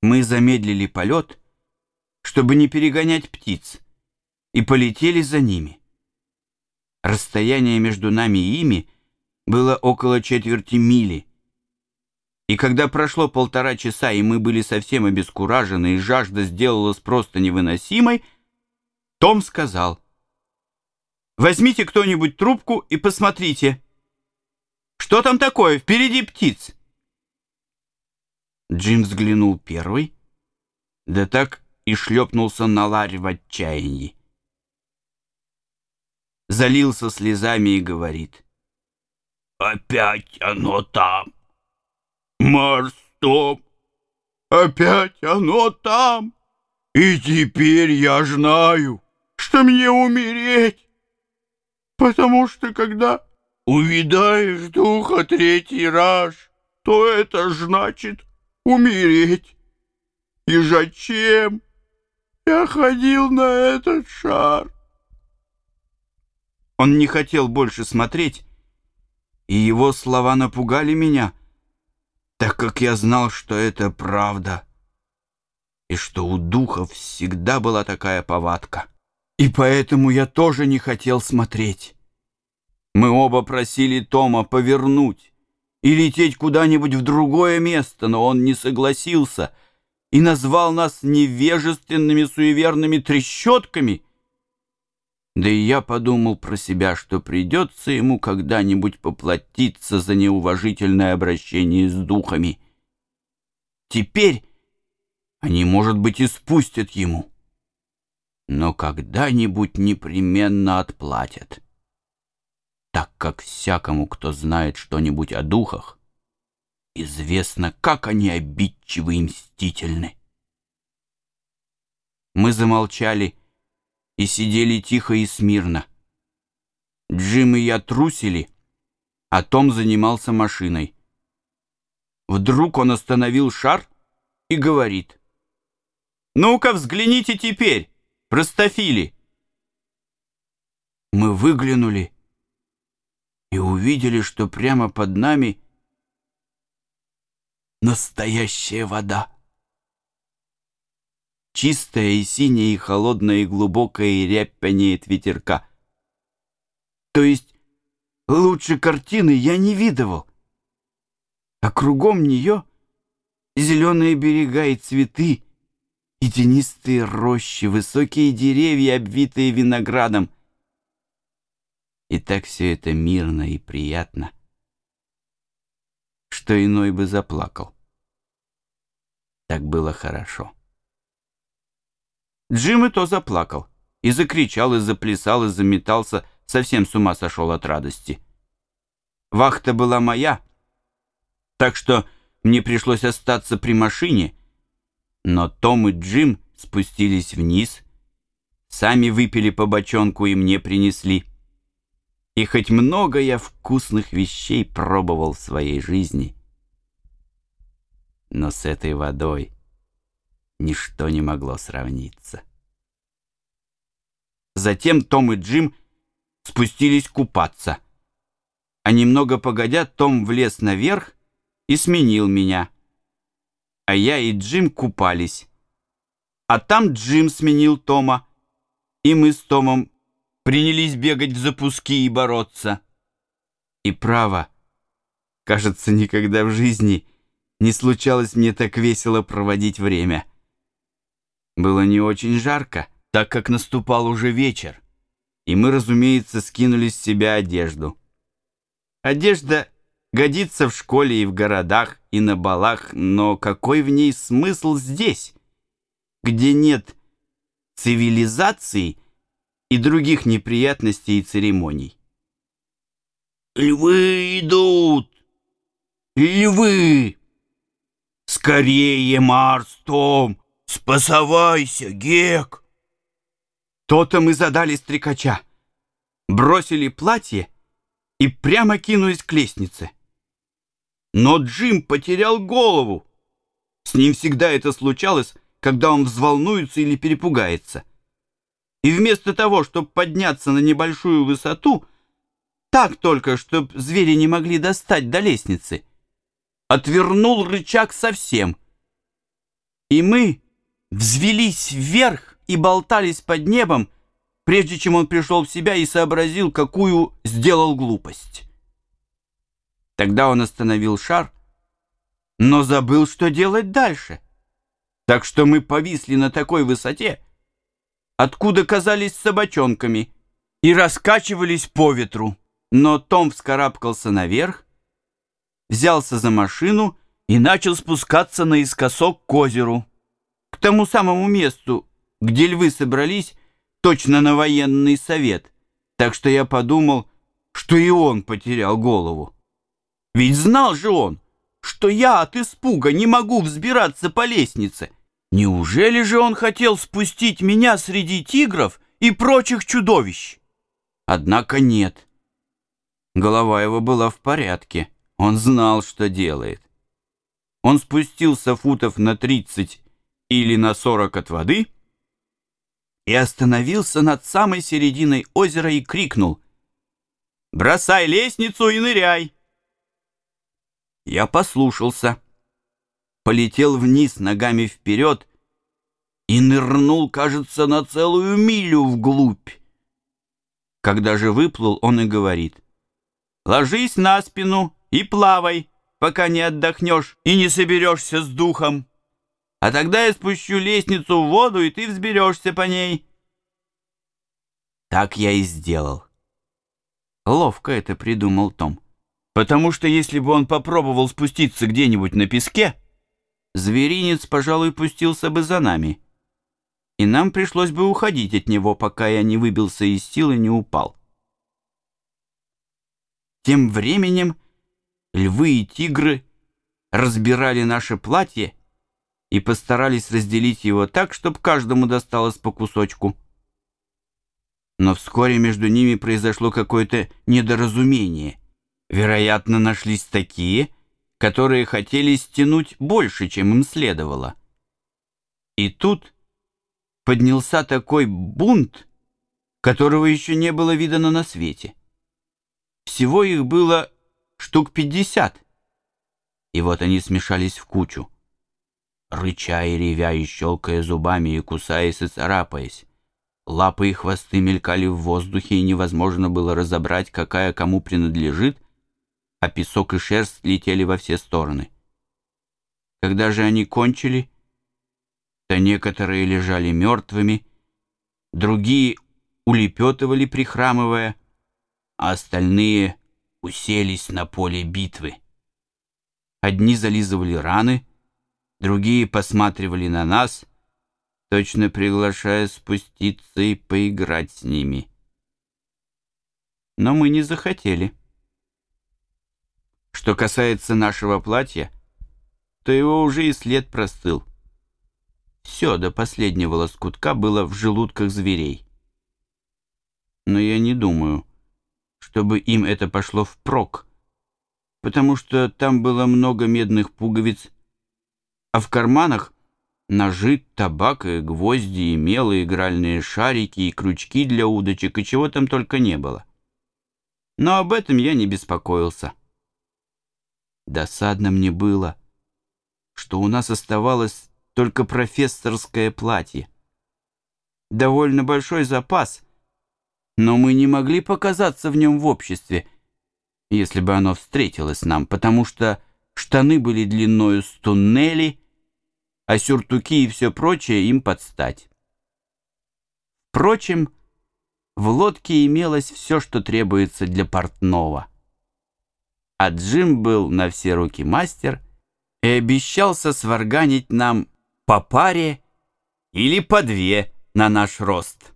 Мы замедлили полет, чтобы не перегонять птиц, и полетели за ними. Расстояние между нами и ими было около четверти мили. И когда прошло полтора часа, и мы были совсем обескуражены, и жажда сделалась просто невыносимой, Том сказал, «Возьмите кто-нибудь трубку и посмотрите. Что там такое? Впереди птиц!» Джим взглянул первый, да так и шлепнулся на ларь в отчаянии. Залился слезами и говорит. «Опять оно там! Марс Том! Опять оно там! И теперь я знаю, что мне умереть, потому что когда увидаешь духа третий раз, то это значит умереть. И зачем я ходил на этот шар? Он не хотел больше смотреть, и его слова напугали меня, так как я знал, что это правда, и что у духов всегда была такая повадка. И поэтому я тоже не хотел смотреть. Мы оба просили Тома повернуть, и лететь куда-нибудь в другое место, но он не согласился и назвал нас невежественными суеверными трещотками. Да и я подумал про себя, что придется ему когда-нибудь поплатиться за неуважительное обращение с духами. Теперь они, может быть, и спустят ему, но когда-нибудь непременно отплатят так как всякому, кто знает что-нибудь о духах, известно, как они обидчивы и мстительны. Мы замолчали и сидели тихо и смирно. Джим и я трусили, а Том занимался машиной. Вдруг он остановил шар и говорит. «Ну-ка, взгляните теперь, простофили!» Мы выглянули и увидели, что прямо под нами настоящая вода. Чистая и синяя, и холодная, и глубокая, и рябь ветерка. То есть лучше картины я не видывал. А кругом нее зеленые берега и цветы, и тенистые рощи, высокие деревья, обвитые виноградом — и так все это мирно и приятно, что иной бы заплакал. Так было хорошо. Джим и то заплакал, и закричал, и заплясал, и заметался, совсем с ума сошел от радости. Вахта была моя, так что мне пришлось остаться при машине, но Том и Джим спустились вниз, сами выпили по бочонку и мне принесли. И хоть много я вкусных вещей пробовал в своей жизни, но с этой водой ничто не могло сравниться. Затем Том и Джим спустились купаться, а немного погодя Том влез наверх и сменил меня, а я и Джим купались. А там Джим сменил Тома, и мы с Томом принялись бегать в запуски и бороться. И право, кажется, никогда в жизни не случалось мне так весело проводить время. Было не очень жарко, так как наступал уже вечер, и мы, разумеется, скинули с себя одежду. Одежда годится в школе и в городах, и на балах, но какой в ней смысл здесь, где нет цивилизации и других неприятностей и церемоний. «Львы идут! Львы! Скорее, Марс, Том! Спасавайся, Гек!» То-то мы задали стрекача, бросили платье и прямо кинулись к лестнице. Но Джим потерял голову. С ним всегда это случалось, когда он взволнуется или перепугается и вместо того, чтобы подняться на небольшую высоту, так только, чтобы звери не могли достать до лестницы, отвернул рычаг совсем. И мы взвелись вверх и болтались под небом, прежде чем он пришел в себя и сообразил, какую сделал глупость. Тогда он остановил шар, но забыл, что делать дальше. Так что мы повисли на такой высоте, откуда казались собачонками, и раскачивались по ветру. Но Том вскарабкался наверх, взялся за машину и начал спускаться наискосок к озеру, к тому самому месту, где львы собрались точно на военный совет, так что я подумал, что и он потерял голову. Ведь знал же он, что я от испуга не могу взбираться по лестнице. Неужели же он хотел спустить меня среди тигров и прочих чудовищ? Однако нет. Голова его была в порядке. Он знал, что делает. Он спустился футов на 30 или на 40 от воды и остановился над самой серединой озера и крикнул «Бросай лестницу и ныряй!» Я послушался, полетел вниз ногами вперед и нырнул, кажется, на целую милю вглубь. Когда же выплыл, он и говорит «Ложись на спину и плавай!» пока не отдохнешь и не соберешься с духом. А тогда я спущу лестницу в воду, и ты взберешься по ней. Так я и сделал. Ловко это придумал Том. Потому что если бы он попробовал спуститься где-нибудь на песке, зверинец, пожалуй, пустился бы за нами. И нам пришлось бы уходить от него, пока я не выбился из сил и не упал. Тем временем львы и тигры разбирали наше платье и постарались разделить его так, чтобы каждому досталось по кусочку. Но вскоре между ними произошло какое-то недоразумение. Вероятно, нашлись такие, которые хотели стянуть больше, чем им следовало. И тут поднялся такой бунт, которого еще не было видано на свете. Всего их было штук пятьдесят. И вот они смешались в кучу, рыча и ревя, и щелкая зубами, и кусаясь, и царапаясь. Лапы и хвосты мелькали в воздухе, и невозможно было разобрать, какая кому принадлежит, а песок и шерсть летели во все стороны. Когда же они кончили, то некоторые лежали мертвыми, другие улепетывали, прихрамывая, а остальные уселись на поле битвы. Одни зализывали раны, другие посматривали на нас, точно приглашая спуститься и поиграть с ними. Но мы не захотели. Что касается нашего платья, то его уже и след простыл. Все до последнего лоскутка было в желудках зверей. Но я не думаю, чтобы им это пошло впрок, потому что там было много медных пуговиц, а в карманах ножи, табак и гвозди, и мелы, игральные шарики, и крючки для удочек, и чего там только не было. Но об этом я не беспокоился. Досадно мне было, что у нас оставалось только профессорское платье. Довольно большой запас — но мы не могли показаться в нем в обществе, если бы оно встретилось нам, потому что штаны были длиною с туннели, а сюртуки и все прочее им подстать. Впрочем, в лодке имелось все, что требуется для портного. А Джим был на все руки мастер и обещался сварганить нам по паре или по две на наш рост.